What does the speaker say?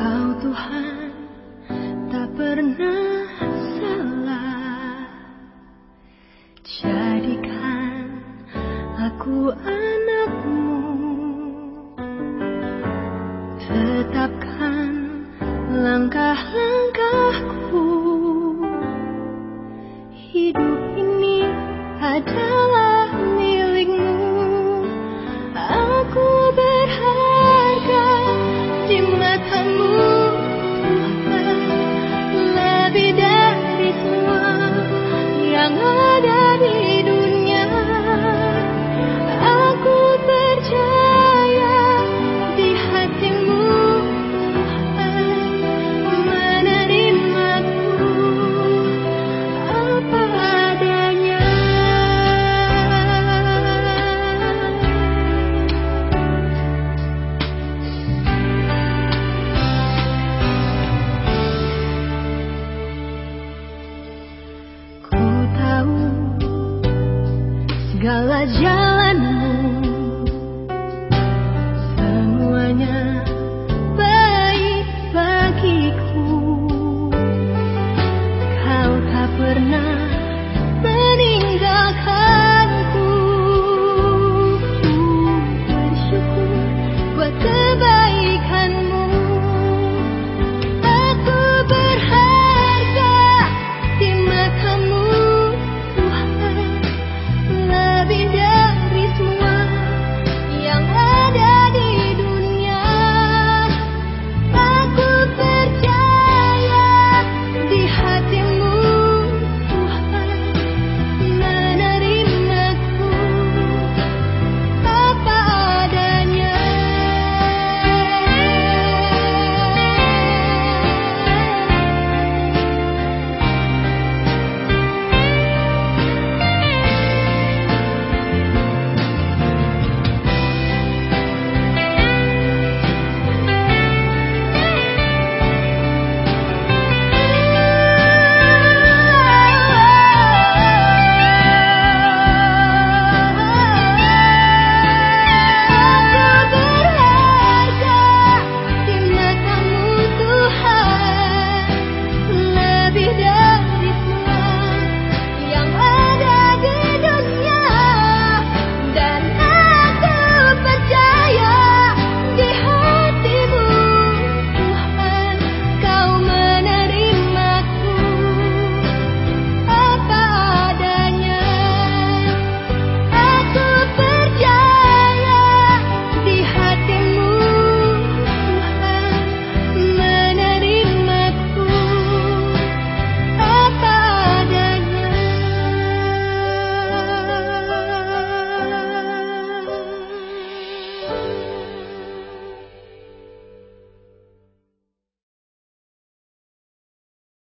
Kau Tuhan tak pernah salah. Jadikan aku anakmu. Tetapkan langkah-langkahku. Hidup segala jalan